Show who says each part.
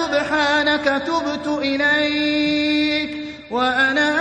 Speaker 1: سبحانك تبت إليك وأنا